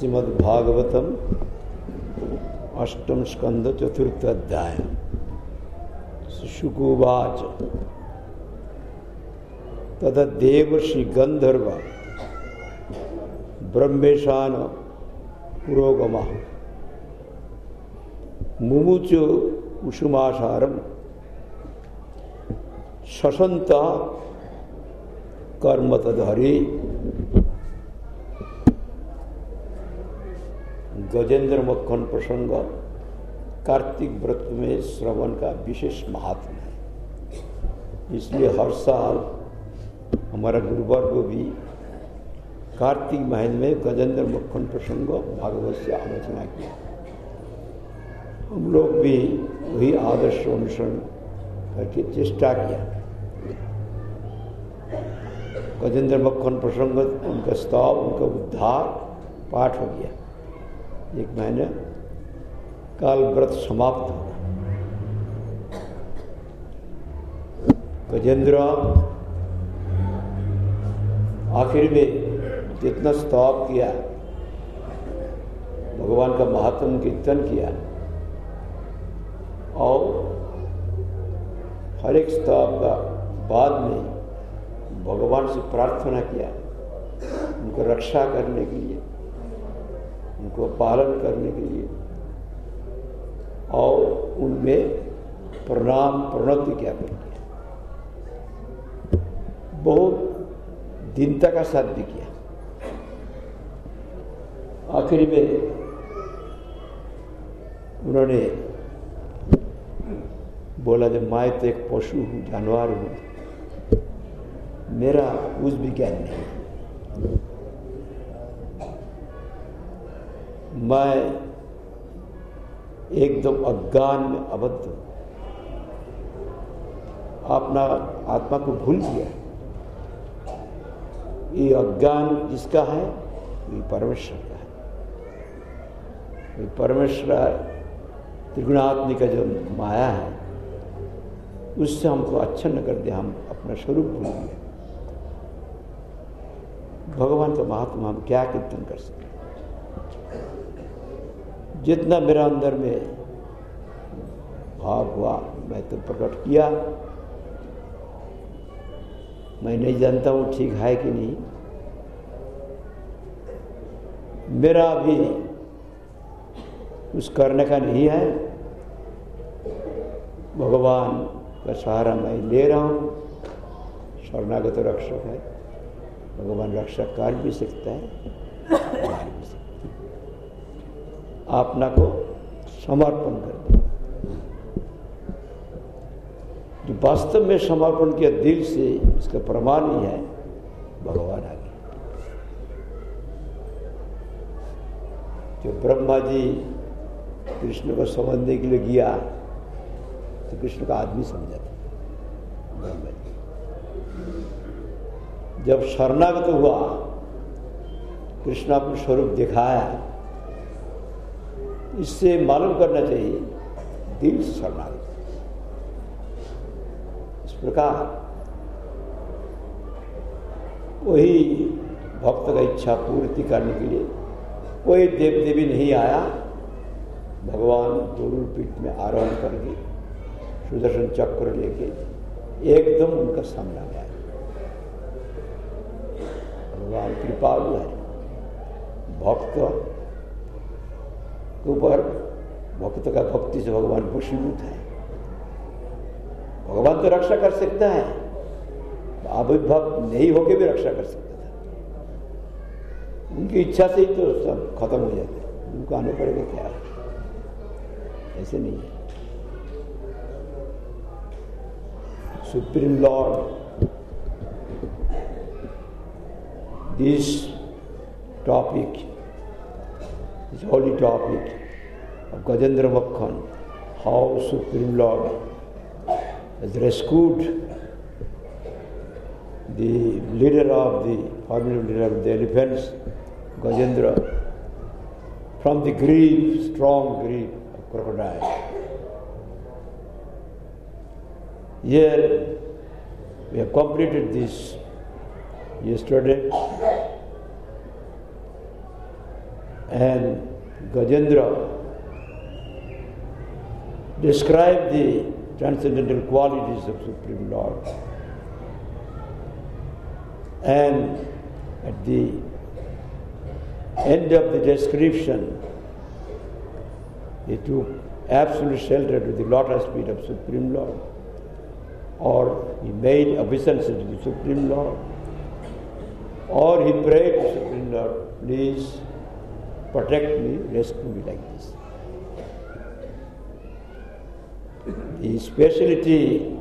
श्रीमद्भागवतम अष्टम स्कंद चतुर्थ अध्याय। शुकुवाच। तदेव श्री गंधर्व ब्रह्मेशान पुरोगम। मुमुच कुसुमासारम शशंत कर्म तदहरी। गजेंद्र मक्खन प्रसंग, कार्तिक व्रत में श्रवण का विशेष महात्म है। इसलिए हर साल हमारा गुरुवर्ग भी कार्तिक महीने में गजेंद्र मक्खन प्रसंग भागवत से आलोचना किया हम लोग भी वही आदर्श अनुसरण करके चेष्टा किया। गजेंद्र मक्खन प्रसंग, उनका स्तव, उनका उद्धार पाठ हो गया। एक महीने काल व्रत समाप्त होगा गजेंद्र, आखिर में जितना स्तव किया, भगवान का महात्म कीर्तन किया, और हर एक स्तव का बाद में भगवान से प्रार्थना किया, उनको रक्षा करने के लिए। उनको पालन करने के लिए और उनमें प्रणाम, प्रणति ज्ञापन किया। बहुत दीनता का साथ भी किया। आखिर में उन्होंने बोला, जब मैं तो एक पशु हूँ, जानवर हूँ, मेरा कुछ भी ज्ञान नहीं मैं एकदम अज्ञान में अबद्ध हूँ। अपना आत्मा को भूल गया ये अज्ञान जिसका है? ये परमेश्वर का है। ये परमेश्वर त्रिगुणात्मी का जो माया है, उससे हमको अच्छा न कर दे, हम अपना स्वरूप भूल गए। भगवान का महात्मा हम क्या कीर्तन कर सकते जितना मेरा अंदर में भाव हुआ, मैं तो प्रकट किया। मैं नहीं जानता हूँ ठीक है कि नहीं। मेरा भी कुछ करने का नहीं है। भगवान का सहारा मैं ले रहा हूँ। शरणागत रक्षक है। भगवान रक्षा कर भी सकता है भी सकता है। अपना को समर्पण कर दिया जो वास्तव में समर्पण किया दिल से इसका प्रमाण ही है, भगवान आगे। जो ब्रह्मा जी कृष्ण को समझने के लिए गया तो कृष्ण का आदमी समझा था, ब्रह्मा जी। जब शरणागत हुआ, कृष्ण अपने स्वरूप दिखाया इससे मालूम करना चाहिए, दिल शरणागत। इस प्रकार वही भक्त का इच्छा पूर्ति करने के लिए कोई देव देवी नहीं आया। भगवान गुरु पीठ में आरोहण करके, सुदर्शन चक्र लेके एकदम उनका सामना में आया भगवान कृपालु है। भक्त ऊपर भक्त का भक्ति से भगवान वशीभूत है। भगवान तो रक्षा कर सकता है आविर्भाव नहीं होके भी रक्षा कर सकता था। उनकी इच्छा से ही तो सब खत्म हो जाते उनको आने पड़ेगा क्या? ऐसे नहीं है। Supreme lord this topic, this holy topic of Gajendra Makhan, how Supreme Lord has rescued the leader of the formidable leader of the elephants, Gajendra, from the grief, strong grief of crocodile. Here we have completed this yesterday. And Gajendra describe the transcendental qualities of Supreme Lord. And at the end of the description, he took absolute shelter to the lotus feet of Supreme Lord, or he made obeisance to the Supreme Lord, or he prayed to Supreme Lord, please protect me, rescue me like this. The speciality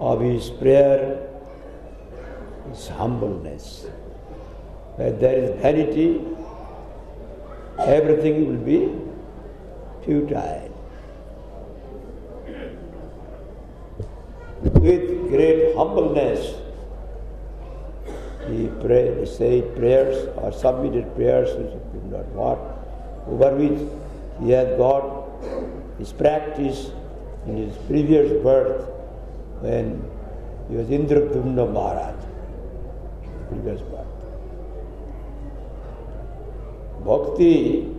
of his prayer is humbleness. Where there is vanity, everything will be futile. With great humbleness, he prayed, he said prayers or submitted prayers Lord, what? Over which he has got his practice in his previous birth when he was Indradyumna Maharaj, previous birth. Bhakti,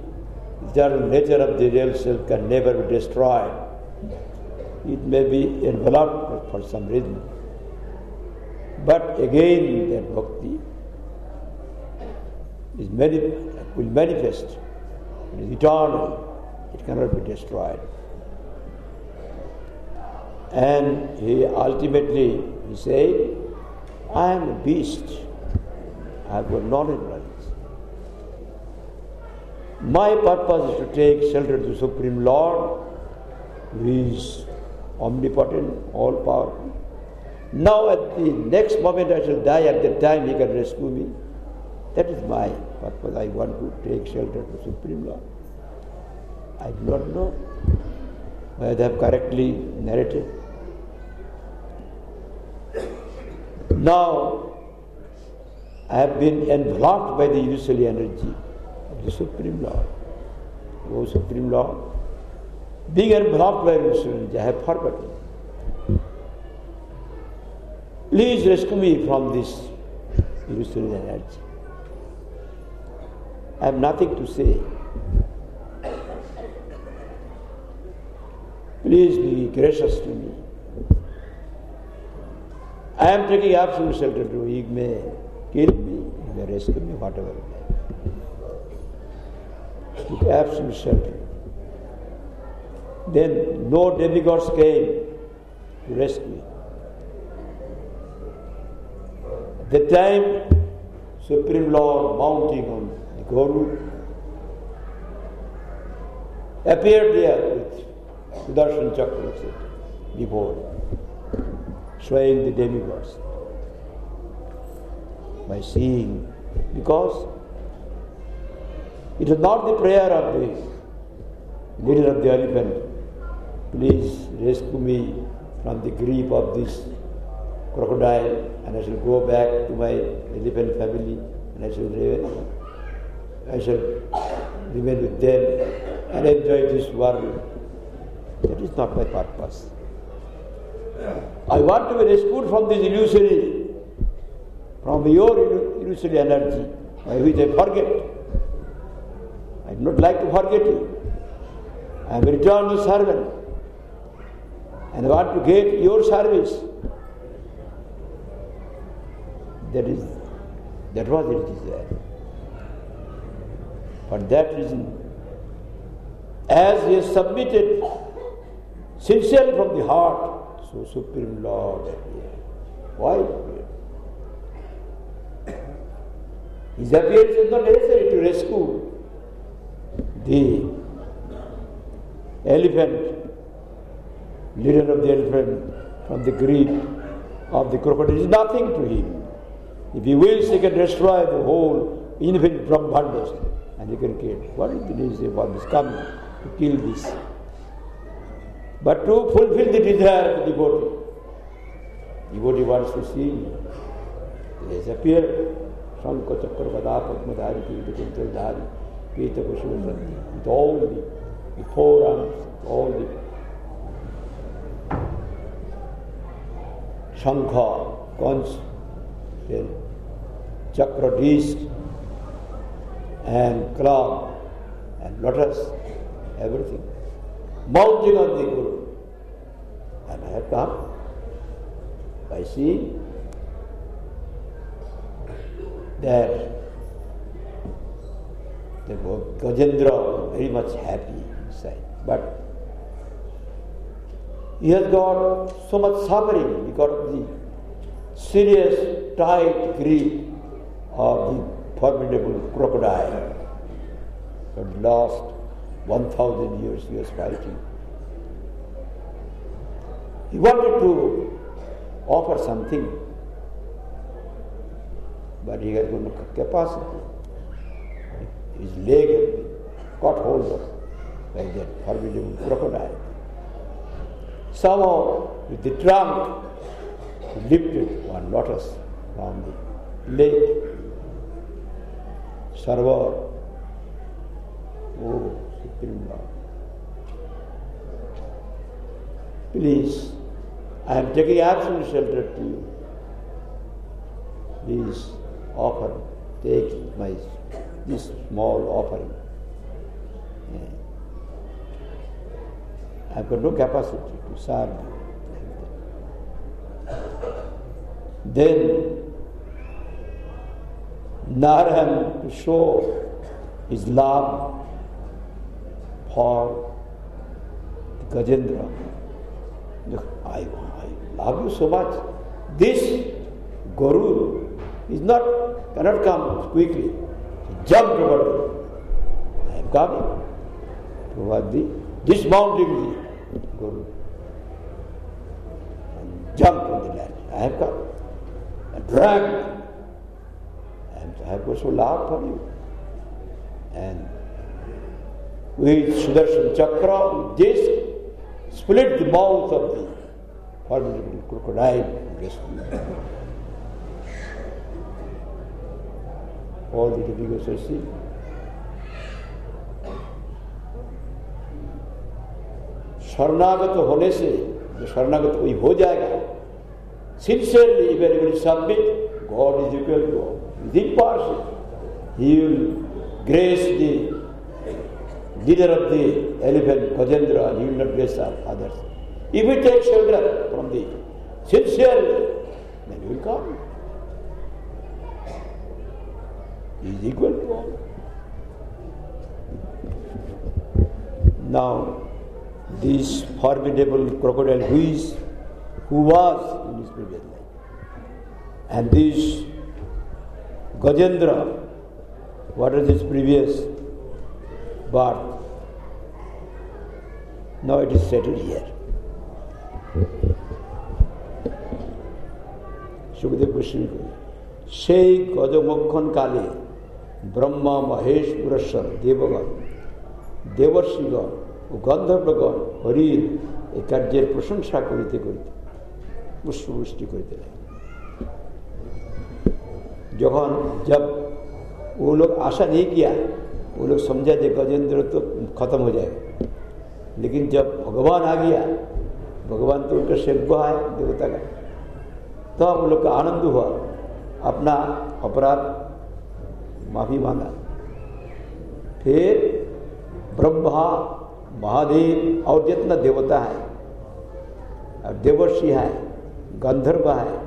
the nature of the real self can never be destroyed. It may be enveloped for some reason. But again, that bhakti is many, will manifest. It is eternal. It cannot be destroyed. And he ultimately he said, I am a beast. I have got knowledge. My purpose is to take shelter to the Supreme Lord, who is omnipotent, all powerful. Now at the next moment I shall die, at that time he can rescue me. That is my purpose. I want to take shelter to Supreme Lord. I do not know whether I have correctly narrated. Now, I have been enveloped by the illusory energy of the Supreme Lord. O oh, Supreme Lord, being enveloped by illusory energy, I have forgotten. Please rescue me from this illusory energy. I have nothing to say. Please be gracious to me. I am taking absolute shelter to He may kill me, He may rescue me, whatever. Took absolute shelter. Then no demigods came to rescue me. At the time, Supreme Lord mounting on Guru appeared there with Sudarshan Chakra before showing the demigods. By seeing because it is not the prayer of the leader of the elephant please rescue me from the grip of this crocodile and I shall go back to my elephant family and I shall I shall remain with them and enjoy this world. That is not my purpose. I want to be rescued from this illusory, from your illusory energy, by which I forget. I do not like to forget you. I am a eternal servant. And I want to get your service. That is that was his desire. For that reason, as he has submitted sincerely from the heart, so Supreme Lord appeared. Why His appearance is not necessary to rescue the elephant, leader of the elephant, from the grief of the crocodile. It is nothing to him. If he wills, he can destroy the whole infinite Brahmandas and he can kill. What is the reason for this coming to kill this? But to fulfill the desire of the devotee, devotee wants to see He has appeared. Shankha Chakra Vada Padmadhari Kirtakuntaladhari Peta Kushuvasati with all the, the forearms, all the Shankha, then Chakra disc, and cloud and lotus, everything. Mounting on the Guru. And I have come by seeing that the Gajendra very much happy inside. But he has got so much suffering because of the serious, tight grip of the formidable crocodile. The last 1000 years he was fighting. He wanted to offer something, but he had no capacity. His leg had been caught hold of by that formidable crocodile. Somehow, with the trunk, he lifted one lotus from the lake. Sarvar, oh Supreme please, I am taking absolute shelter to you. Please offer, take my this small offering. I've got no capacity to serve you. Then Narayan to show his love for Gajendra. Look, I, I love you so much. This Guru is not cannot come quickly. Over me. I am coming thee, dismounting thee, Guru. And jumped on the land. I have come. And dragged. Have also laughed for you. And with Sudarshan Chakra, with this, split the mouth of the formidable crocodile rescued all the difficulties are seen. शरणागत होने से जो शरणागत कोई हो जाएगा sincerely very very submit God is equal to is impartial. He will grace the leader of the elephant, Kajendra. and he will not grace others. If he takes shelter from the sincere, then he will come. He is equal to all. Now, this formidable crocodile who is, who was in his previous life, and this Gajendra, what is his previous birth? Now it is settled here. Sukhdev Goswami সেই গজমক্ষণ কালে ব্রহ্মা মহেশ পুরেশ্বর দেবগণ দেবর্ষিগণ ও গন্ধর্বগণ হরির এই কার্যের প্রশংসা করিতে করিতে পুষ্পপুষ্টি করিতে লাগে যখন जब वो लोग आशा नहीं किया वो लोग समझा जे गजेंद्र तो खत्म हो जाएगा लेकिन जब भगवान आ गया भगवान तो उनका सेवक है देवता का तब तो उन लोग का आनंद हुआ अपना अपराध माफी मांगा फिर ब्रह्मा महादेव और जितना देवता है और देवर्षि है गंधर्व है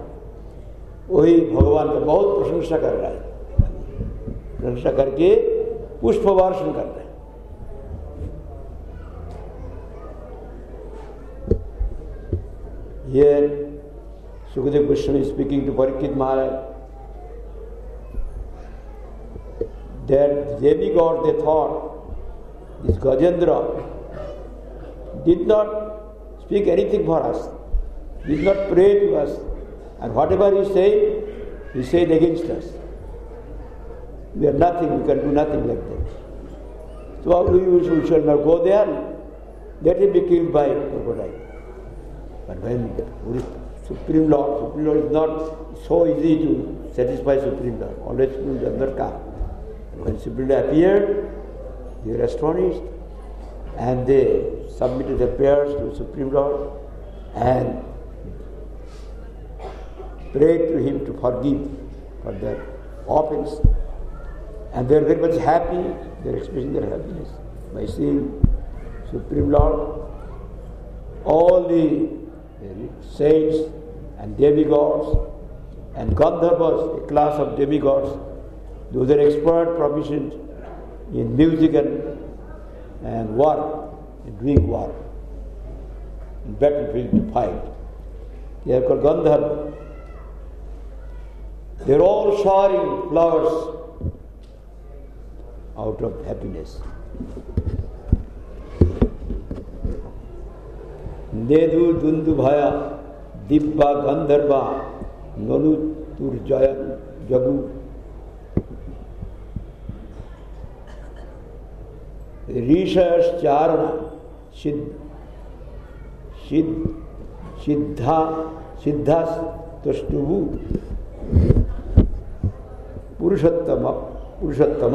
वही भगवान का बहुत प्रशंसा कर रहा है। प्रशंसा करके पुष्प वर्षण कर रहे ये Sukhdev Krishna speaking to Parikshit Maharaj that Devi God they thought is Gajendra did not speak anything for us does not pray to us and whatever he said, he said against us. We are nothing, we can do nothing like that. So we, shall not go there, let him be killed by crocodile. But when Supreme Lord, Supreme Lord is not so easy to satisfy Supreme Lord. Always Supreme Lord not come. When Supreme Lord appeared, they were astonished and they submitted their prayers to Supreme Lord and prayed to him to forgive for their offense. And they're very much happy, they're expressing their happiness by seeing Supreme Lord. All the eh, saints and demigods and Gandharvas, a class of demigods, those are expert proficient in music and, and war, in doing war, in battlefield to fight. They are called Gandharva. They're all showering flowers out of happiness. नेदु दुंदु भया, दिब्बा गंधर्वा, ननु तुर्जय जगु ऋषश्चारण सिद्ध सिद्ध, सिद्धा सिद्धा तुष्टुभु पुरुषोत्तम पुरुषोत्तम।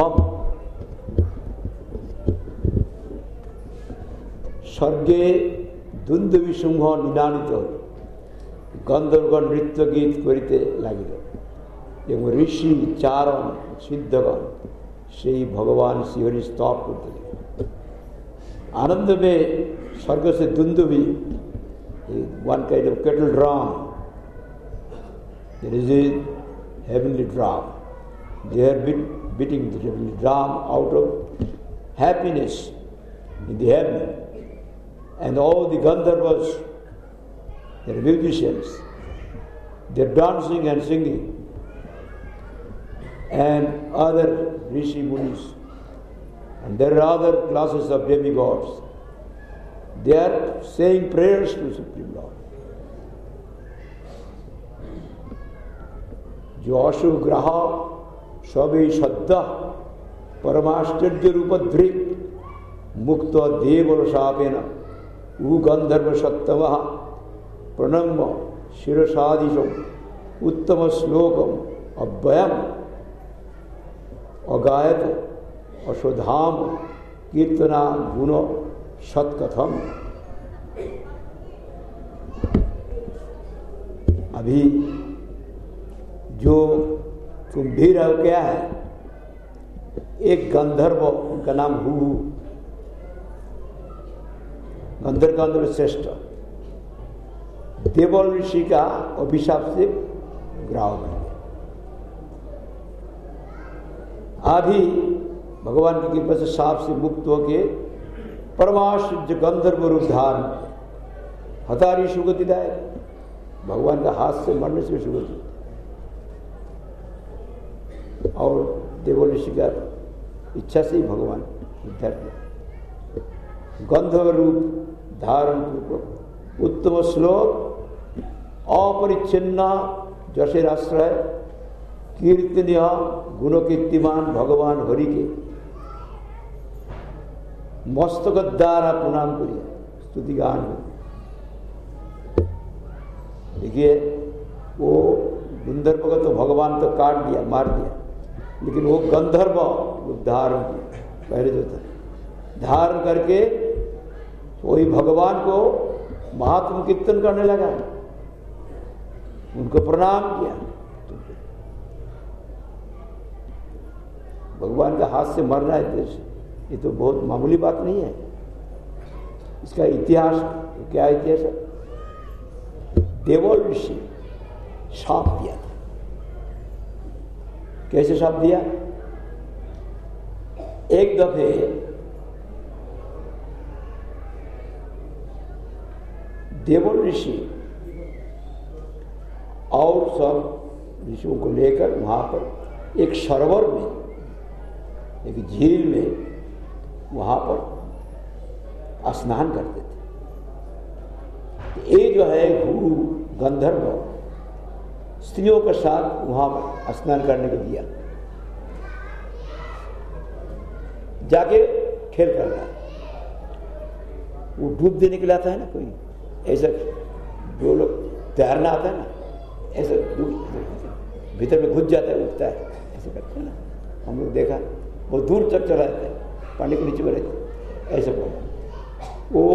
स्वर्गे दुंदुवी सिंह निनानित गंधर्व नृत्य गीत करीते लगिल। एवं ऋषि चारण सिद्धगण से ही भगवान शिवरी स्तप करते। आनंद में स्वर्ग से दुंदुवी one kind of kettle drum there is a heavenly drum they are beat, beating the heavenly drum out of happiness in the heaven and all the Gandharvas, they're musicians, they're dancing and singing, and other Rishi Munis, and there are other classes of demigods. They are saying prayers to Supreme Lord. जो अशुग्रह सभी श्रद्ध परमाश्चर्य रूप धृत मुक्त देव शापेन गंधर्व सत्तम प्रणम शिरसादिश उत्तम श्लोकम अव्ययम। अगायत अशोधाम कीर्तना, गुण, सत्कथम। अभी जो कुंभीर क्या है? एक गंधर्व उनका नाम हु। गंधर्व में श्रेष्ठ। देवल ऋषि का अभिशाप से ग्राह गया। आदि भगवान की कृपा से साप से मुक्त होके परमाशुद्ध गंधर्व रूप धारण हतारी सुगतिदाय भगवान का हाथ से मरने से सुगति। और देवल ऋषि का इच्छा से ही भगवान उद्धार किया। गंधर्व रूप धारण पूर्वक उत्तम श्लोक, अपरिच्छिन्न जशेराश्रय कीर्तनीय गुण कीर्तिमान भगवान हरि के। मस्तक द्वारा प्रणाम करिए, स्तुति गान देखिए, वो गंधर्व का तो भगवान तो काट दिया, मार दिया। लेकिन वो गंधर्व धारण किया, पहले जो था। धारण करके वही भगवान को महात्म कीर्तन करने लगा। उनको प्रणाम किया। भगवान का हाथ से मरना है देश। ये तो बहुत मामूली बात नहीं है। इसका इतिहास, क्या इतिहास है? देवल ऋषि साप दिया था। कैसे साप दिया? एक दफे देवल ऋषि और सब ऋषियों को लेकर वहाँ पर एक सरोवर में, एक झील में वहाँ पर स्नान करते थे। ये जो है गुरु गंधर्व स्त्रियों के साथ वहाँ स्नान करने को दिया। जाके खेल कर रहा वो डूब देने के लिए आता है ना कोई? ऐसा जो लोग तैरना आता है ना, ऐसा भीतर में घुस जाता है, उठता है। ऐसे करते हैं ना। हम लोग देखा, बहुत दूर तक चला जाता है, पानी के नीचे में रहते ऐसे वो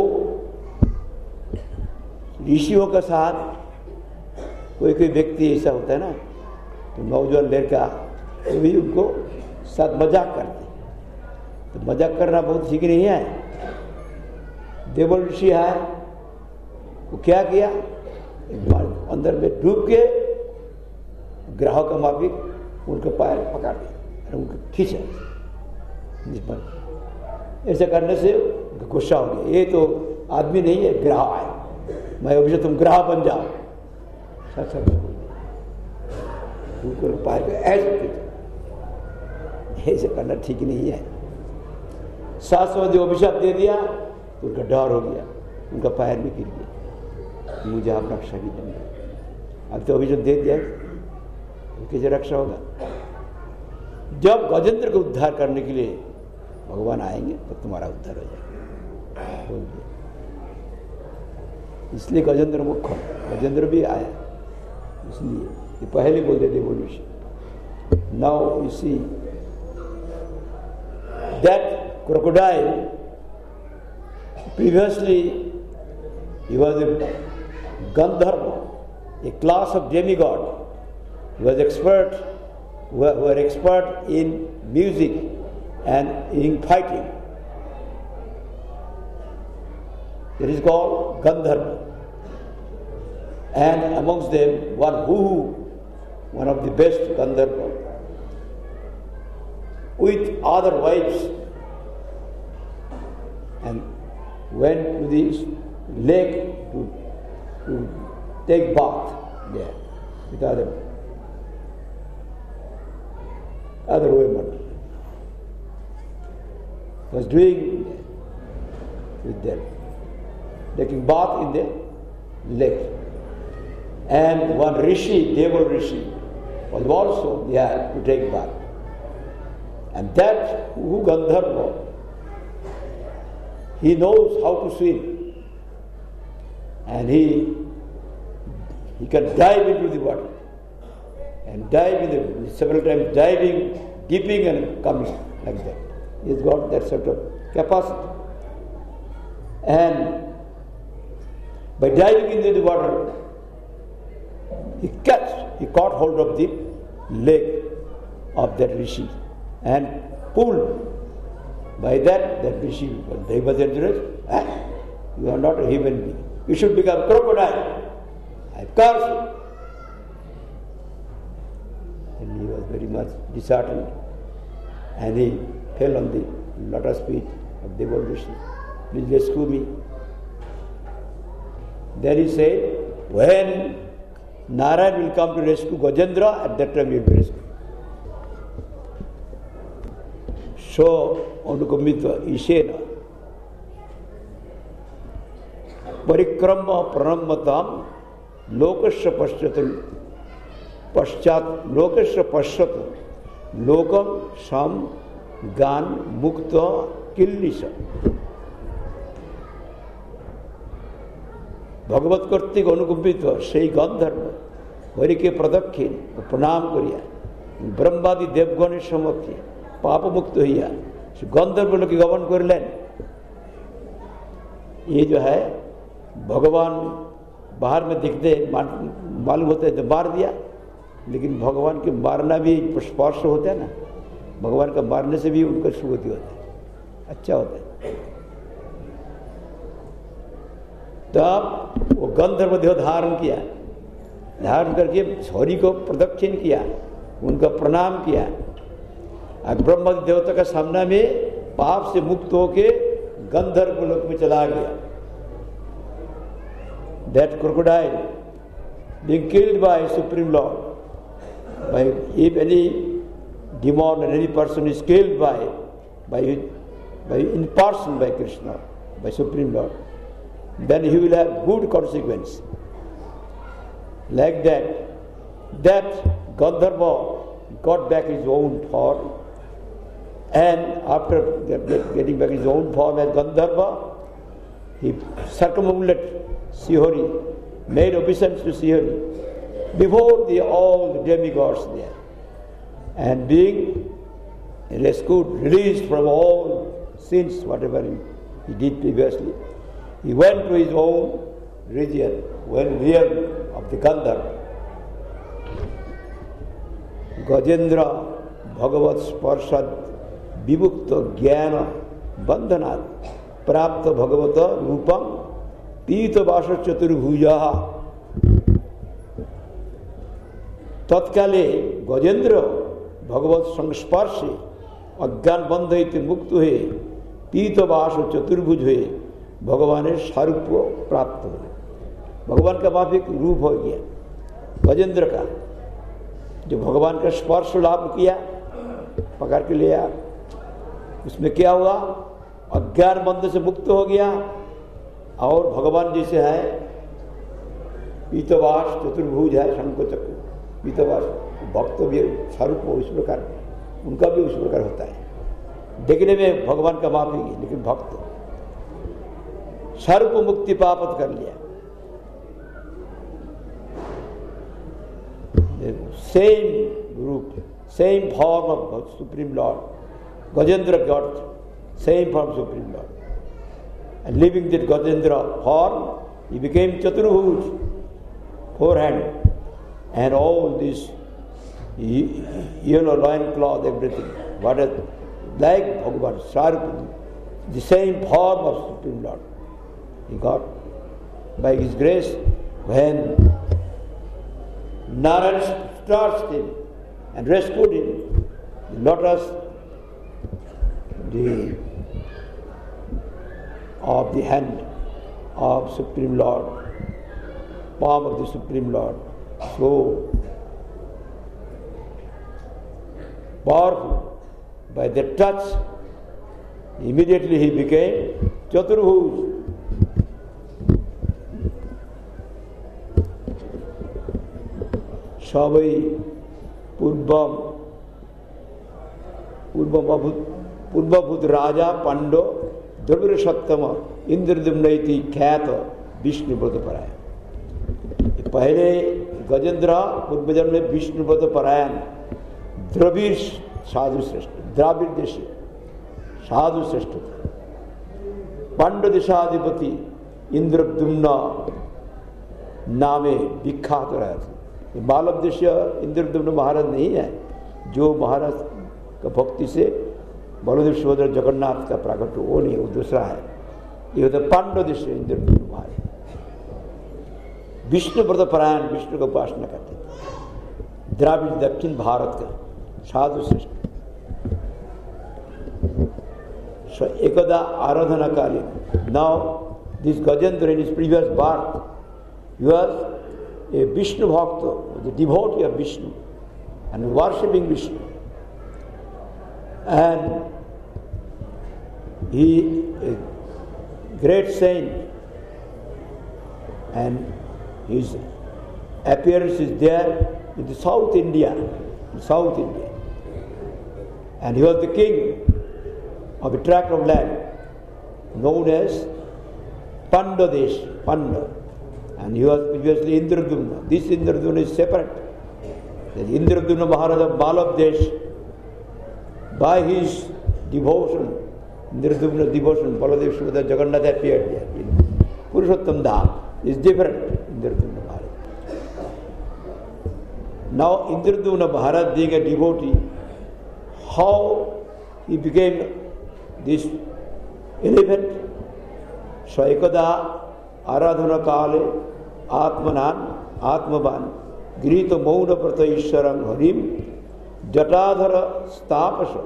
ऋषियों के साथ कोई कोई व्यक्ति ऐसा होता है ना तो नौजवान लड़का, वो भी उनको साथ मज़ाक करते तो मज़ाक करना बहुत ठीक नहीं है देवल ऋषि है वो क्या किया? एक बार अंदर में डूब के ग्राहक का माफिक उनके पैर पकड़ दिया उनको खींचा। ऐसे करने से गुस्सा हो गया। ये तो आदमी नहीं है ग्राह है मैं अभी तुम ग्राह बन जाओ। सच सच उनको पैर पे ऐसे ऐसे करना ठीक नहीं है। सात सौ जो अभिशाप दे दिया तो उनका डर हो गया। उनका पैर भी गिर गया। मुझे आप रक्षा भी नहीं अब तो अभिशाप दे दिया। कैसे रक्षा होगा। जब गजेंद्र को उद्धार करने के लिए भगवान आएँगे तो तुम्हारा उद्धार हो जाएगा। इसलिए गजेंद्र मुख्य गजेंद्र भी आया। इसलिए ये पहले बोल देते revolution now you see that crocodile previously he was a gandharva a class of demigod he was expert who were, who were expert in music and in fighting it is called gandharva and amongst them one who one of the best gandharva with other wives and went to this lake to, to take bath there with other other women. Was doing with them, taking bath in the lake. And one rishi, Deval rishi, was also there to take bath. And that who Gandharva he knows how to swim. And he, he can dive into the water. And dive in the, several times diving, dipping and coming like that. He's got that sort of capacity. And by diving into the water, he catch, he caught hold of the leg of that rishi and pulled by that, that rishi, was addressed, ah, you are not a human being. You should become crocodile. I curse you. And he was very much disheartened. And he fell on the lotus feet of old rishi. Please rescue me. Then he said, when Narayan will come to rescue Gajendra, at that time he will be rescued. So, अनुगमित्व ईशेन परिक्रम प्रणमताम लोकस्य पश्चात पश्चात लोकस्य पश्चात लोकम सम गान मुक्त किल्लिश ভগবত কর্তৃক অনুকম্পিত সেই গন্ধর্ব হরিকে প্রদক্ষিণ প্রণাম করিয়া ব্রহ্মাদি দেবগণের সমক্ষে पापमुक्त हुआ गंधर्व लोग गमन कर लें ये जो है भगवान बाहर में दिखते मालूम होते तो मार दिया लेकिन भगवान के मारना भी स्पर्श होता है ना भगवान का मारने से भी उनका सुगति होता है अच्छा होता है तो तब वो गंधर्व देव धारण किया, धारण करके छोरी को प्रदक्षिण किया, उनका प्रणाम किया। ब्रह्म देवता का सामना में पाप से मुक्त होके गंधर्व लोक में चला गया। That crocodile being killed by supreme law by if any demon and any person is killed by by by in person by Krishna by supreme law then he will have good consequence. Like that, that Gandharva got back his own form and after getting back his own form as Gandharva, he circumambulated Sihori, made obeisance to Sihori before the, all the demigods there. And being rescued, released from all sins, whatever he, he did previously, He went to his own region, went near of the Gandhar. Gajendra Bhagavat Sparsad Vibhukta Jnana Bandhanat Prapta Bhagavata Rupam Pita Vasa Chaturbhujaha তৎকালে গজেন্দ্র ভগবত সংস্পর্শে অজ্ঞান বন্ধ হইতে মুক্ত হয়ে পীতবাস ও চতুর্ভুজ হয়ে भगवान स्वरूप को प्राप्त हुए। भगवान का माफिक रूप हो गया। गजेंद्र का। जो भगवान का स्पर्श लाभ किया, पकड़ के लिया। उसमें क्या हुआ? अज्ञान बंध से मुक्त हो गया। और भगवान जैसे है, पीतवास चतुर्भुज है, शंको चक्र। पीतवास भक्त भी स्वरूप उस प्रकार। उनका भी उस प्रकार होता है। देखने में भगवान का माफ़ी, लेकिन भक्त सर्प मुक्ति पापत कर लिया सेम रूप same form of supreme lord Gajendra God same form supreme lord and living that Gajendra form he became चतुर्भुज four hand and all this yellow loin cloth everything what is like भगवान sharp the same form of supreme lord He got by his grace when Narayan starts him and rescued him. The lotus the, of the hand of Supreme Lord, palm of the Supreme Lord. So powerful. By the touch, immediately he became Chaturabhuj. सब पूर्व पूर्व पूर्वभूत राजा पांडव द्रविड़ सप्तम इंद्रदुम्न ख्यात विष्णुव्रत परायण पहले गजेंद्र पूर्वजन्म में विष्णुव्रत परायण द्रविड़ साधु श्रेष्ठ द्राविड़ देश साधु श्रेष्ठ पांडव देशाधिपति इंद्रदुम्न नामे विख्यात रहे बाल उद्देश्य इंद्रदुम्न महाराज नहीं है। जो महाराज का भक्ति से बलदेव सुभद्र जगन्नाथ का प्राकट वो नहीं वो दूसरा है। ये होता पांडव दृश्य इंद्रदुम्न महाराज। विष्णु व्रत परायण विष्णु का उपासना करते थे। द्राविड़ दक्षिण भारत का साधु श्रेष्ठ। एकदा आराधना कालीन now this Gajendra in is previous birth you a Vishnu Bhakta, the devotee of Vishnu, and worshipping Vishnu. And he, a great saint, and his appearance is there in the South India, in South India. And he was the king of a tract of land known as Pandadesh, Panda. And he was previously Indradumna. This Indradumna is separate. The Indradumna Maharaj of Balabdesh, by his devotion, Indradumna devotion, Baladev Subhadra Jagannath appeared there. Purushottam Dham is different, Indradumna Maharaj. Now Indradumna Maharaj being a devotee, how he became this elephant? So आराधना काले आत्मनान आत्मवान गृहित मौन व्रत ईश्वर हरिम जटाधर स्थापस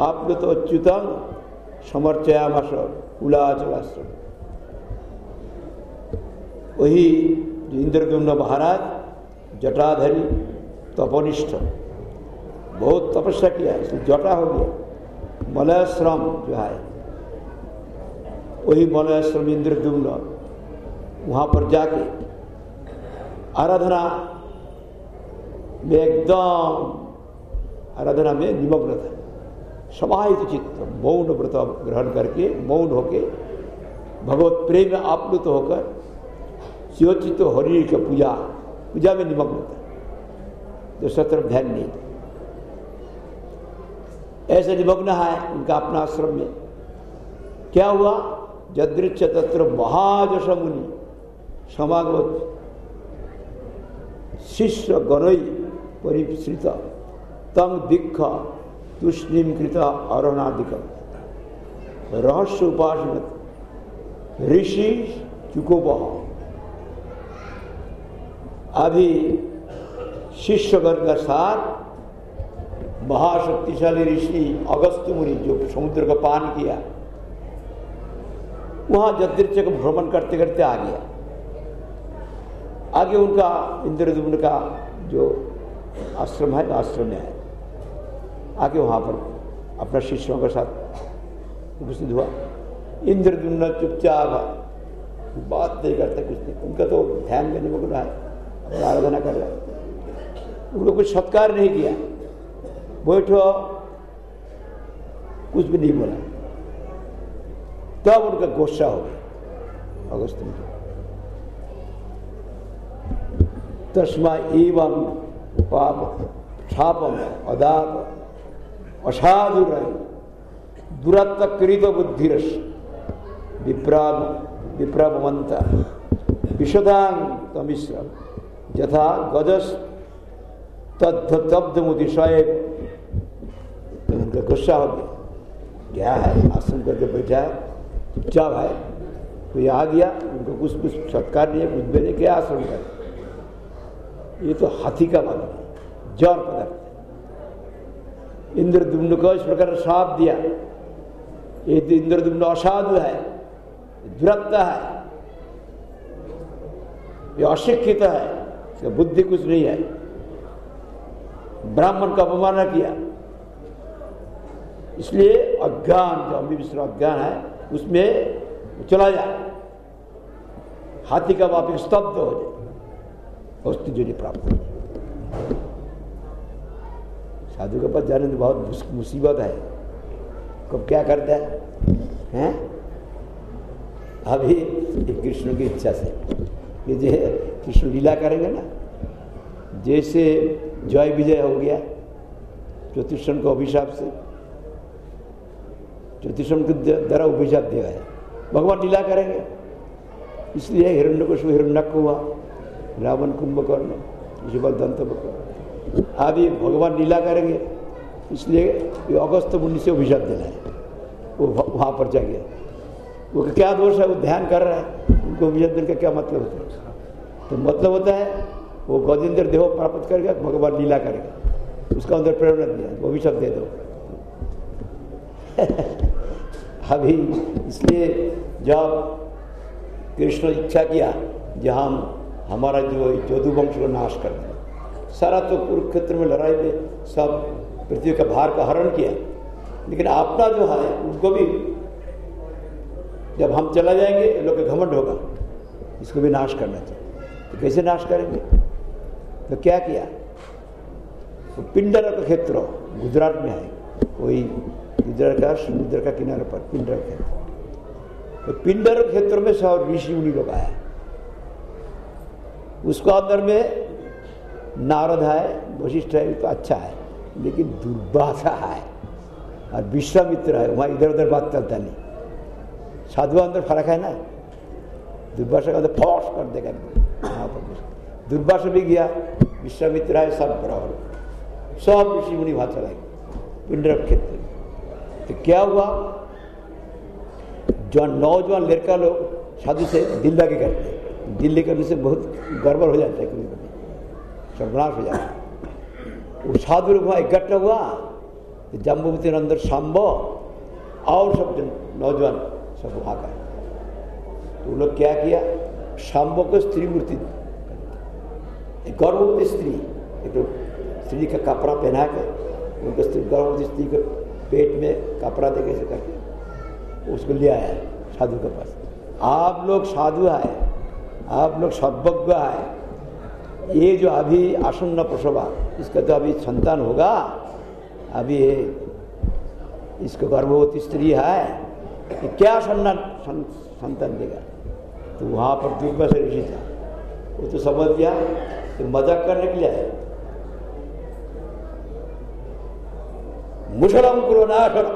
आप्लुत अच्युतम समर्चयामस कुलाचलाश्रम वही इंद्रदुम्न महाराज जटाधरी तपनिष्ठ बहुत तपस्या किया इसलिए जटा हो गया मलयश्रम जो है वही मलयश्रम इंद्रदुम्न वहाँ पर जाके आराधना में एकदम, आराधना में निमग्न था। समाहित चित्त, मौन व्रत ग्रहण करके, मौन होके भगवत प्रेम में आप्लुत होकर शिवचित हरि का पूजा पूजा में निमग्न था। तो सत्र ध्यान नहीं था। ऐसे निमग्न है उनका अपना आश्रम में। क्या हुआ? जदृच तत्र महाजश मुनि समागत शिष्य गणई परिश्रित तम दिख तुष्णिम कृत अरणाधिक रहस्य उपासन ऋषि चुकोब अभी शिष्यगण का साथ महाशक्तिशाली ऋषि अगस्त मुनि जो समुद्र का पान किया वहाँ जदृच को भ्रमण करते करते आ गया आगे उनका इंद्रदुम्न का जो आश्रम है, आश्रम में है। आगे वहाँ पर अपना शिष्यों के साथ उपस्थित हुआ। इंद्रदुम्न चुपचाप बात नहीं करते, कुछ नहीं। उनका तो ध्यान में है, अपना आराधना कर रहे उनको कुछ सत्कार नहीं किया। बैठो, कुछ भी नहीं बोला। तब उनका गुस्सा हो गया, अगस्त में। तस्मा एवं पाप छापम अदाप असाधु दुरत्कृत बुद्धिरस, विप्राम विप्रमंत विशदांग तमिश्र यथा गजस तब्ध मुदिशाए तो उनका गुस्सा हो गया। क्या है, आसन करके बैठा है, चुपचाप है। कोई आ गया, उनको कुछ कुछ सत्कार नहीं है कुछ नहीं, क्या आश्रम कर? ये तो हाथी का है जौर पदार्थ इंद्रदुम्न को इस प्रकार साप दिया। ये तो इंद्रदुम्न असाधु है, दुरत्त है, ये अशिक्षित है बुद्धि कुछ नहीं है। ब्राह्मण का अपमान किया। इसलिए अज्ञान, जो अम्बी विश्व अज्ञान है, उसमें चला जाए। हाथी का वापिक स्तब्ध हो जाए। वस्तु जो प्राप्त हो साधु के पास जाने तो बहुत मुसीबत है। कब क्या करता है? हैं? अभी कृष्ण की इच्छा से। कि जो कृष्ण लीला करेंगे ना, जैसे जय विजय हो गया, ज्योतिषण को अभिशाप से, ज्योतिषण के द्वारा अभिशाप दिया है। भगवान लीला करेंगे। इसलिए हिरण्य को हिरण्यक हुआ। रावण कुंभकर्ण शिवल दंत आदि भगवान लीला करेंगे, इसलिए अगस्त मुनि से अभिशाप देना है। वो वहाँ पर जाएँगे। वो क्या दोष है, वो ध्यान कर रहा है, उनको अभिशाप देने का क्या मतलब होता है? तो मतलब होता है, वो गजेंद्र देव प्राप्त करेगा, भगवान लीला करेगा। उसका अंदर प्रेरणा दिया वो अभिशाप दे दो। अभी इसलिए जब कृष्ण इच्छा किया, जहाँ हम हमारा जो जदुवंश को नाश कर दिया। सारा तो कुरुक्षेत्र में लड़ाई में सब पृथ्वी का भार का हरण किया। लेकिन अपना जो है, उनको भी जब हम चला जाएँगे लोग का घमंड होगा। इसको भी नाश करना चाहिए। तो कैसे नाश करेंगे? तो क्या किया? तो पिंडर का क्षेत्र गुजरात में है। कोई गुजरात का, समुद्र का किनारे पर पिंडर क्षेत्र। तो पिंडर क्षेत्र में सब ऋषि मुनि लोग आया उसको अंदर में नारद है, वशिष्ठ है तो अच्छा है, लेकिन दुर्भाषा है। और विश्वामित्र है, वहाँ इधर उधर बात चलता नहीं। साधु अंदर फ़र्क है ना? दुर्भाषा का अंदर कर देगा दुर्भाषा भी गया, विश्वामित्र है सब बराबर सब ऋषि मुनि वहाँ चलाएँगे पिंडर क्षेत्र। में तो क्या हुआ? जो नौजवान लड़का लोग साधु से दिल लगे करते। दिल्ली करने से बहुत गड़बड़ हो जाता है कभी कभी। सर्वनाश हो जाता है। वो साधु लोग वहाँ इकट्ठा हुआ तो जम्बूवती अंदर सांबो, और सब जन, नौजवान सब वहाँ का। तो लोग क्या किया? सांबो को स्त्री मूर्ति एक गर्भवती स्त्री, एक स्त्री का कपड़ा पहना के, उनको स्त्री, गर्भवती स्त्री को पेट में कपड़ा दे कैसे करके, उसको ले आया साधु के पास। आप लोग साधु है आप लोग सद्भज्ञ है ये जो अभी आसन्न प्रसवा, इसका तो अभी संतान होगा। अभी इसको गर्भवती स्त्री है कि क्या सन्ना संतान देगा? तो वहाँ पर दुर्गा से ऋषि था। वो तो समझ गया कि मज़ाक करने के लिए आया मुसलम कुलो नाश करो।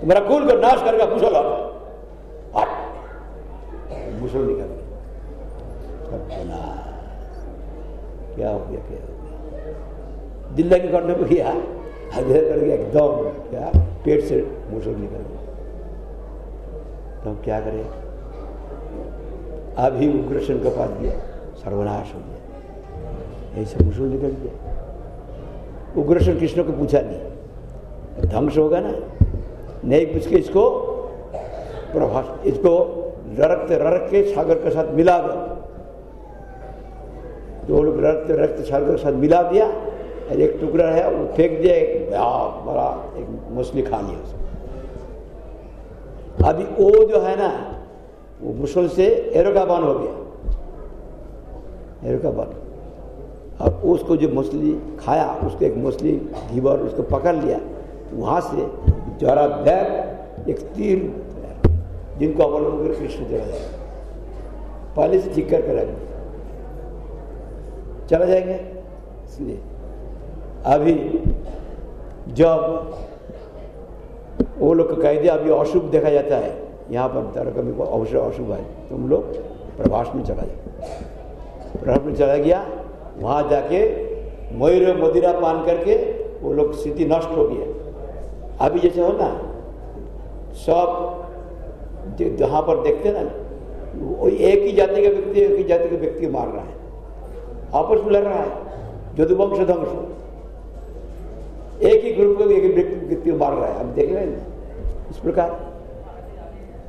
तुम्हारा कुल को नाश करेगा मुसलम मुसल निकल क्या हो गया, क्या हो गया? दिल्ली के कंठ में किया? इधर करके एकदम, क्या? पेट से मुसल निकल गया तो हम क्या करें? अभी उग्रसेन का पास दिया सर्वनाश हो गया। ऐसे मुसल निकल गया। उग्रसेन कृष्ण को पूछा नहीं? ध्वंस होगा ना? नहीं पूछ के इसको प्रभाष इसको रक्त रक्त के सागर के साथ मिला दो दो लोग रक्त रक्त सागर के साथ मिला दिया, और एक टुकड़ा है, वो फेंक दिया, एक बड़ा एक मछली खा लिया उसको अभी वो जो है ना, वो मुसल से एरोका बन हो गया। एरोका बन अब उसको जो मछली खाया, उसको एक मछली घीवर उसको पकड़ लिया तो वहाँ से जरा बैग, एक तीर जिनको अवलंबन कर कृष्ण चला जाएगा पहले से ठीक करके चला जाएँगे? इसलिए। अभी जब वो लोग को कह दिया, अभी अशुभ देखा जाता है। यहाँ पर तरह कभी अवश्य अशुभ है। तुम लोग प्रभास में चला जाए प्रभास में चला गया। वहाँ जाके मयूर मदिरा पान करके वो लोग स्थिति नष्ट हो गया। अभी जैसे हो ना, सब जहाँ पर देखते ना, वो एक ही जाति का व्यक्ति, एक ही जाति के व्यक्ति मार रहा है। आपस में लड़ रहा है। जदुवंश ध्वंस एक ही ग्रुप को एक व्यक्ति मार रहा है। हम देख रहे हैं इस प्रकार।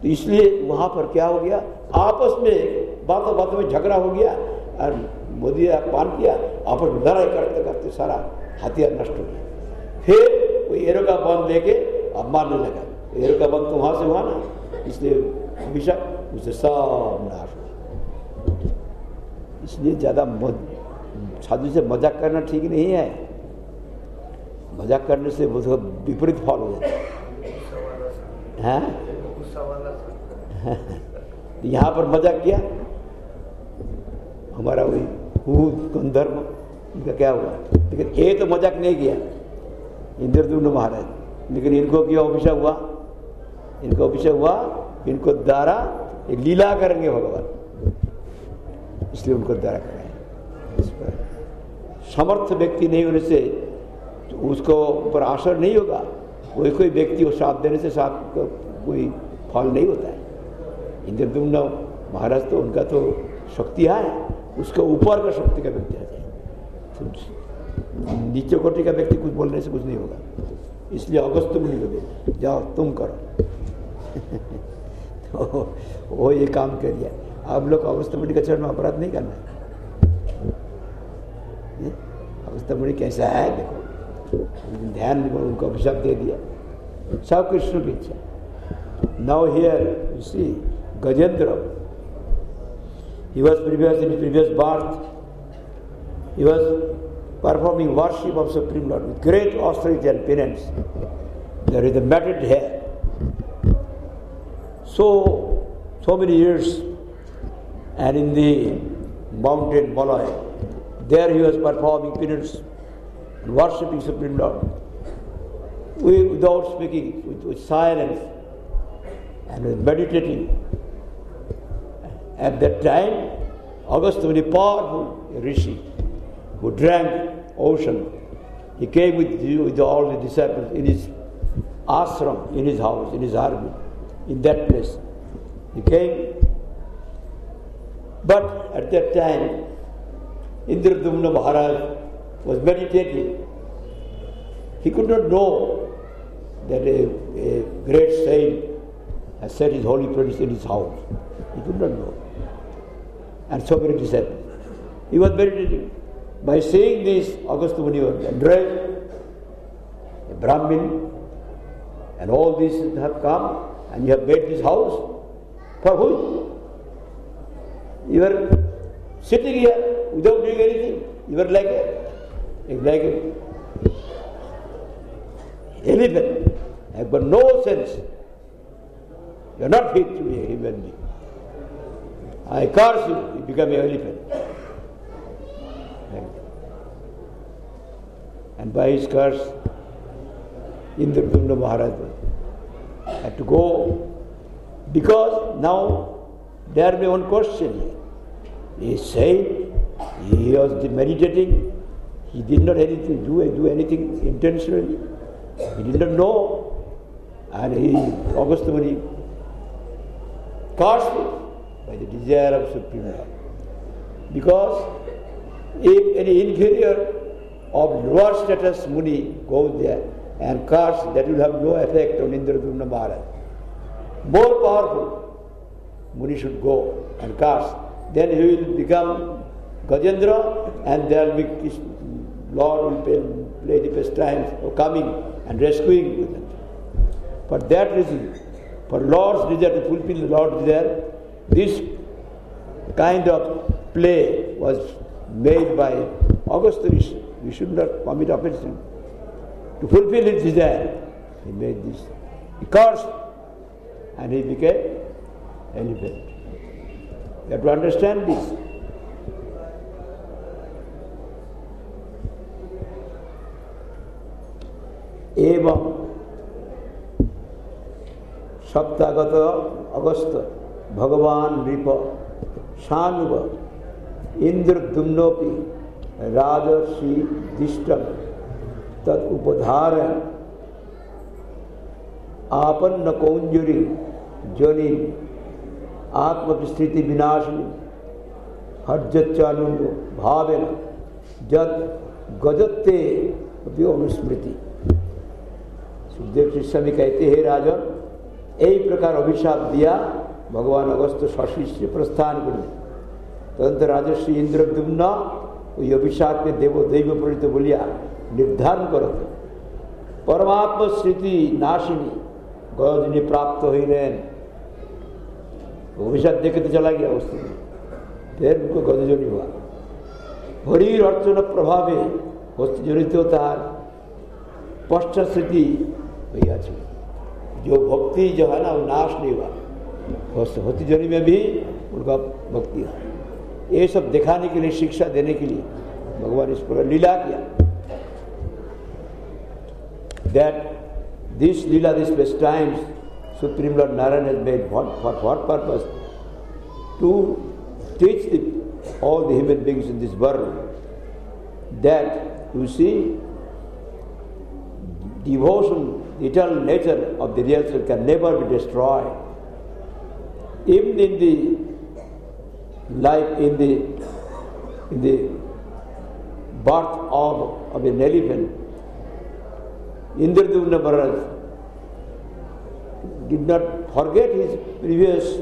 तो इसलिए वहाँ पर क्या हो गया? आपस में बातों बातों में झगड़ा हो गया और मोदी पान किया। आपस में लड़ाई करते करते सारा हथियार नष्ट हो गया। फिर वो एरो का बंद लेके अब मारने लगा। एरो का बंद तो वहाँ से हुआ ना। इसलिए हमेशा उसे सब नाश हुआ इसलिए ज़्यादा साधु से मज़ाक करना ठीक नहीं है। मज़ाक करने से बहुत विपरीत फल हो जाता है। तो यहाँ पर मज़ाक किया? हमारा वही गंधर्व, इनका क्या हुआ? लेकिन ये तो मज़ाक नहीं किया। इंद्रदुम्न महाराज, लेकिन इनको क्या अभिषेक हुआ? इनको अभिषेक हुआ इनको द्वारा लीला करेंगे भगवान। इसलिए उनको द्वारा कराए इस पर समर्थ व्यक्ति नहीं होने से तो उसको ऊपर असर नहीं होगा। कोई कोई व्यक्ति को साथ देने से साथ को कोई फल नहीं होता है। इंद्र इंद्रदुम्न महाराज तो उनका तो शक्ति है। उसके ऊपर का शक्ति का व्यक्ति आ जाए नीचे कोटि का व्यक्ति कुछ बोलने से कुछ नहीं होगा। इसलिए अगस्त मुनि को दे। जाओ, तुम करो। तो वो ये काम कर दिया आप लोग अवस्थमणि का चरण में अपराध नहीं करना अवस्थमणि कैसा है? देखो, ध्यान उनको अभिशाप दे दिया। सब कृष्ण की इच्छा। Now here you see Gajendra. He was previous in previous birth he was performing worship of supreme lord with great Australian parents there is a matted hair so so many years and in the mountain Malay there he was performing penance and worshipping supreme lord without speaking, with, with silence, and with meditating. At that time, August a powerful rishi who drank ocean. He came with, with all the disciples in his ashram, in his house, in his army, in that place. He came. But at that time, Indradumna Maharaj was meditating. He could not know that a, a great saint has set his holy presence in his house. He could not know. And so many disciples. He was meditating. By saying this, August Muni was addressed, a Brahmin, and all these have come, and you have made this house. For who? You were sitting here without doing anything. You were like a, like a elephant have got no sense. You are not fit to be a human being. I curse you, you become an elephant. And by his curse, Indradumna Maharaj had to go because now there may be one question. He said he was meditating, He did not anything, do, do anything intentionally. He did not know. And he, August Muni, cursed by the desire of Supreme. Because if any inferior of lower status Muni goes there and curse, that will have no effect on Indradumna Maharaj. More powerful Muni should go and curse. Then he will become Gajendra and there will be Lord will play, play the pastimes of coming and rescuing. For that reason, for Lord's desire to fulfill the Lord's desire, this kind of play was made by Augustus. We should not commit offense. To fulfill his desire, he made this. He cursed and he became elephant. You have to understand this. एवं सप्तागत अगस्त भगवान नृप शानुव इंद्रदुम्नोपि राजसी दिष्टम तद उपधार आपन्न कौंजुरी जनि आत्मस्थिति विनाशनी हर्जच्चानु भावेन, जत गजत्ते अनुस्मृति सुखदेव शिष्यमी कहते हैं राजन यही प्रकार अभिशाप दिया, भगवान अगस्त सशिष्य प्रस्थान कर तदंत राजस्व इंद्रद्युम्न अभिशाप में देवो दैव प्रणीत बोलिया निर्धारण કરો છો પરમાત્મ સ્થિતિ નાશિની ગયોજની પ્રાપ્ત હોઈને भविष्य देखे तो चला गया उस फिर उनको गदजो हुआ। हरीर अर्चन प्रभावे वस्तु जनित होता है। स्पष्ट स्थिति भैया जो भक्ति जो है ना, वो नाश नहीं हुआ। होती में भी उनका भक्ति है। ये सब दिखाने के लिए, शिक्षा देने के लिए भगवान इस पर लीला किया। that this Leela, these pastimes, Supreme Lord Narayan has made what, for what purpose? To teach the, all the human beings in this world that, you see, devotion, eternal nature of the real self can never be destroyed. Even in the life, in the, in the birth of, of an elephant, Indradumna Maharaj did not forget his previous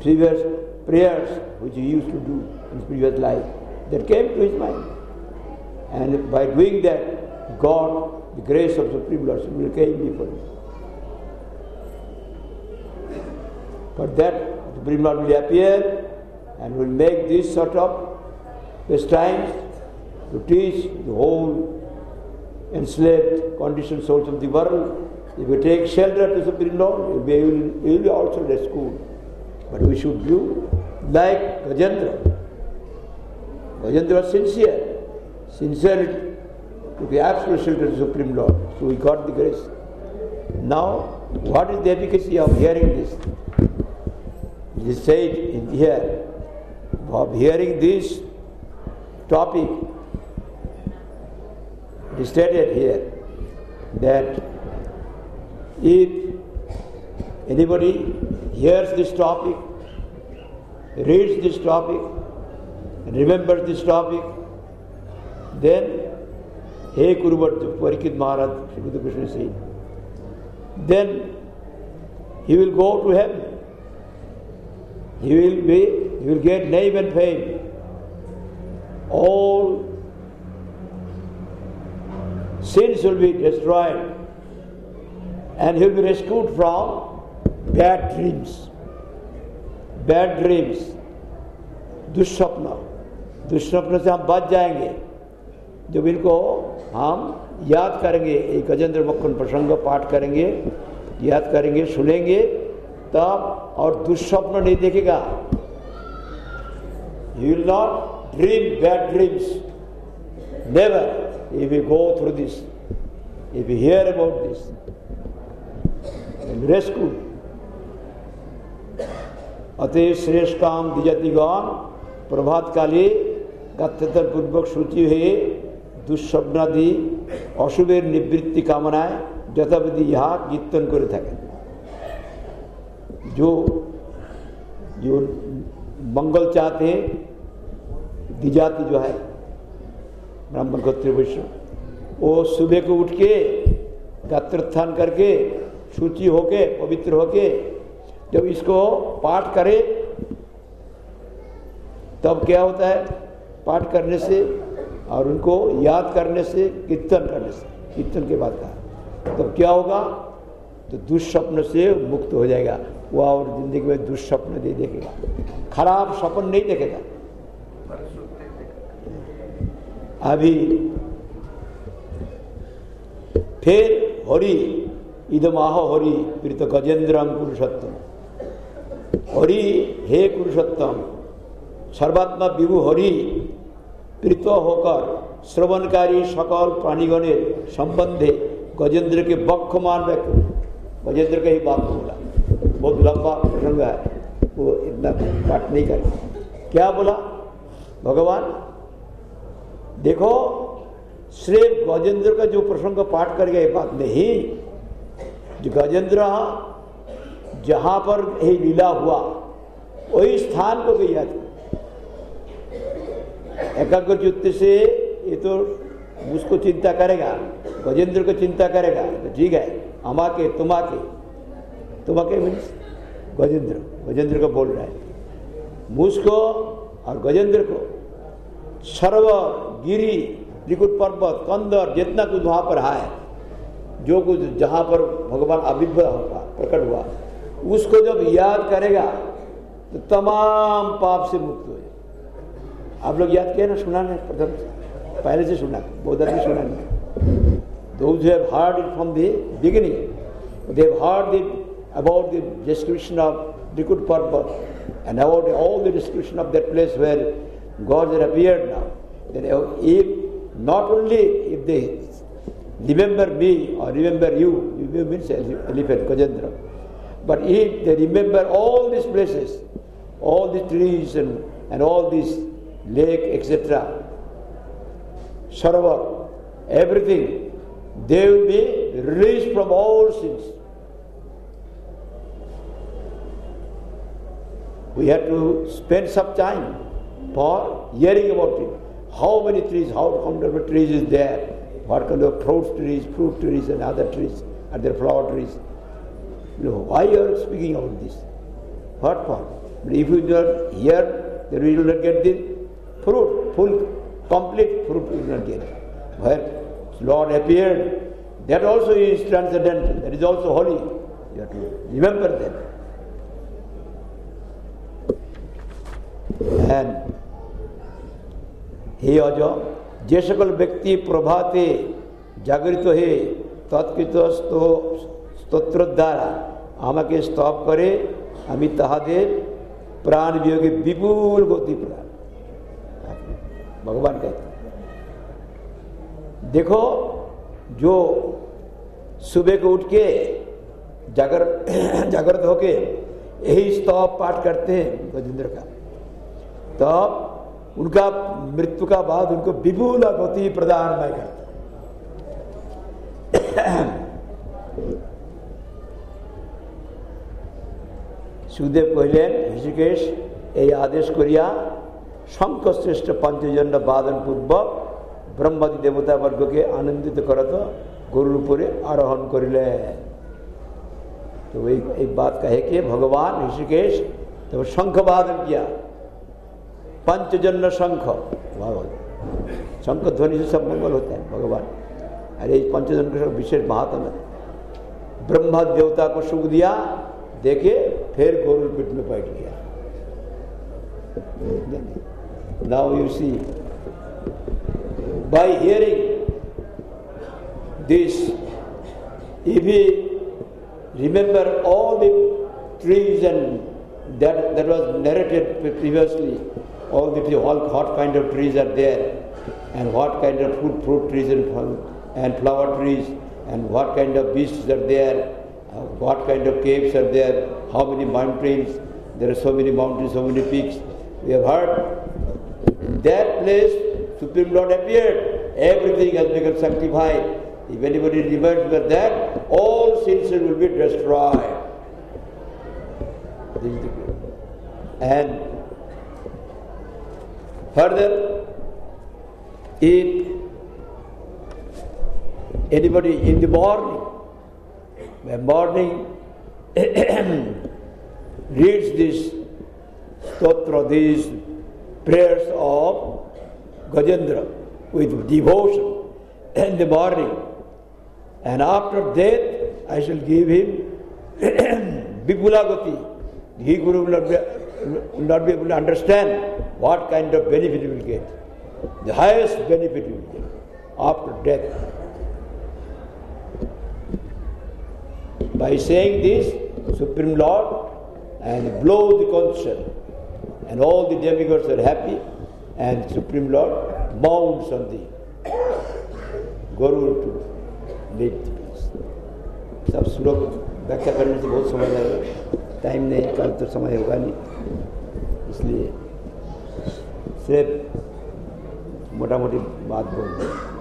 previous prayers which he used to do in his previous life. That came to his mind. And by doing that, God, the grace of Supreme Lord, will came before him. For that, Supreme Lord will appear and will make this sort of pastimes to teach the whole enslaved, conditioned souls of the world. If you take shelter to Supreme Lord, you will be, also rescued. But we should do like Gajendra. Gajendra was sincere. Sincerity to be absolute shelter to the Supreme Lord. So we got the grace. Now, what is the efficacy of hearing this? It is said in here, of hearing this topic, stated here that if anybody hears this topic, reads this topic, remembers this topic, then Hey Parikit Maharaj, Sri Krishna said, then he will go to heaven. He will be, he will get name and fame. All sins will be destroyed. And he be rescued from bad dreams. Bad dreams. दुष्स्वप्न दुष्स्वप्न से हम बच जाएँगे जब इनको हम याद करेंगे एक गजेंद्र मक्खन प्रसंग पाठ करेंगे याद करेंगे सुनेंगे तब और दुष्स्वप्न नहीं देखेगा you will not dream bad dreams never if you go through this if you hear about this rescue अतः श्रेष्ठ काम दिजतिगण प्रभात काले গাত্রতার পূর্বক সূচি হয়ে দুঃস্বপ্নাদি অশুভের নিবৃত্তি কামনায় যথাবিধি ইহা কীর্তন করে থাকেন जो जो मंगल चाहते हैं द्विजाति जो है ब्राह्मण गोत्र वैश्य वो सुबह को उठ के गात्रोत्थान करके शुचि होके, पवित्र होके, जब इसको पाठ करे, तब क्या होता है? पाठ करने से और उनको याद करने से, कीर्तन करने से, कीर्तन के बाद कहा। तब क्या होगा? तो दुष्स्वप्न से मुक्त हो जाएगा। वो और ज़िंदगी में दुष्स्वप्न नहीं देखेगा। खराब स्वप्न नहीं देखेगा। अभी फिर हरि, इदमाह हरि फिर तो गजेंद्रम पुरुषोत्तम। हरि, हे पुरुषोत्तम, सर्वात्मा विभु हरि प्रीत होकर, श्रवणकारी सकल प्राणीगणेर संबंधे गजेंद्र के बक्षमान व्यक्ति गजेंद्र का ही बात बोला। बहुत लंबा प्रसंग है, वो इतना पाठ नहीं कर क्या बोला? भगवान देखो श्री गजेंद्र का जो प्रसंग पाठ कर गया, ये बात नहीं। जो गजेंद्र, जहाँ पर ये लीला हुआ, वही स्थान को भी याद एकाग्र चित्त से ये तो उसको चिंता करेगा, गजेंद्र को चिंता करेगा तो ठीक है अमाके तुमाके तुमाके मीन्स गजेंद्र गजेंद्र को बोल रहा है। मुझको और गजेंद्र को सर्व गिरी त्रिकुट पर्वत, कंदर, जितना कुछ वहाँ पर है, जो कुछ जहाँ पर भगवान अभिभ हुआ, प्रकट हुआ, उसको जब याद करेगा तो तमाम पाप से मुक्त हो आप लोग याद किया ना, सुना ना प्रथम पहले से सुना, बहुत अच्छी सुना नहीं। Though heard it from the beginning they heard that about the description of Trikut Parvat and about all the description of that place where God appear now Then if not only if they remember me or remember you, you means elephant, Gajendra, but if they remember all these places, all the trees and, and all these lake, etc., Sarovar, everything, they will be released from all sins. We have to spend some time for hearing about it. How many trees, how of trees is there, what kind of fruit trees, fruit trees and other trees, are there flower trees. You know, why you are speaking about this? What for? But if you do not hear, then we will not get the fruit, full, complete fruit we will not get. Where Lord appeared, that also is transcendental, that is also holy. You have to remember that. And হে অজ যে সকল ব্যক্তি প্রভাতে জাগরিত হয়ে তৎকৃত স্তোত্র দ্বারা আমাকে স্তব করে আমি তাহাদের प्राण वियोगी विपुल गति प्राण भगवान कहते देखो जो सुबह को उठ के जागर जागृत होके यही स्तव पाठ करते हैं गजेंद्र का तब उनका मृत्यु का बाद उनको विपुल गति प्रदान मैं करता সুদেব কহিলেন ঋষিকেশ এই আদেশ করিয়া শঙ্কশ্রেষ্ঠ পঞ্চজন্য বাদন পূর্বক ব্রহ্মাদি দেবতাবর্গকে আনন্দিত করত গরুর উপরে আরোহণ করিলেন तो वही एक बात कहे कि भगवान ऋषिकेश तो शंख वादन किया पंचजन्य शंख। भगवान शंख, ध्वनि से सब मंगल होता है, भगवान। अरे पंचजन्य का विशेष महात्म है। ब्रह्मा देवता को सुख दिया, देखे, फिर गोरुल पीठ में बैठ गया। Now you see by hearing this if he remember all the trees and that that was narrated all the all what kind of trees are there and what kind of fruit fruit trees and, and flower trees and what kind of beasts are there uh, what kind of caves are there how many mountains there are so many mountains so many peaks we have heard that place, Supreme Lord appeared. Everything has become sanctified. If anybody remains with that, all sins will be destroyed. And further, if anybody in the morning, when morning reads this stotra, these prayers of Gajendra with devotion in the morning, and after death I shall give him Vipulagati. He Guru will will not be able to understand what kind of benefit he will get. The highest benefit he will get after death. By saying this, Supreme Lord and blow the conch shell, and all the demigods are happy, and Supreme Lord mounts on the Guru to lead the peace. सब श्लोक व्याख्या करने से बहुत समय लगेगा time नहीं कल तो समय होगा नहीं इसलिए सिर्फ़ मोटा मोटी बात बोल दें।